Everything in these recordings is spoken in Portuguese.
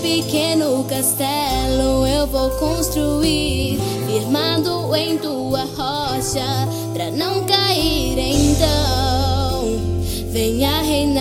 pequeno castelo eu vou construir, firmado em tua rocha, pra não cair então. Venha reinar.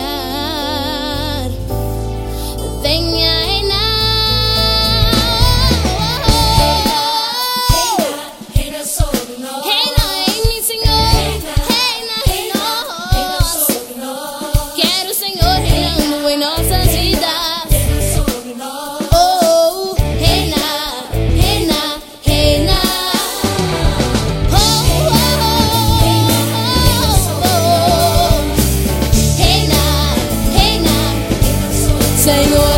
Señor.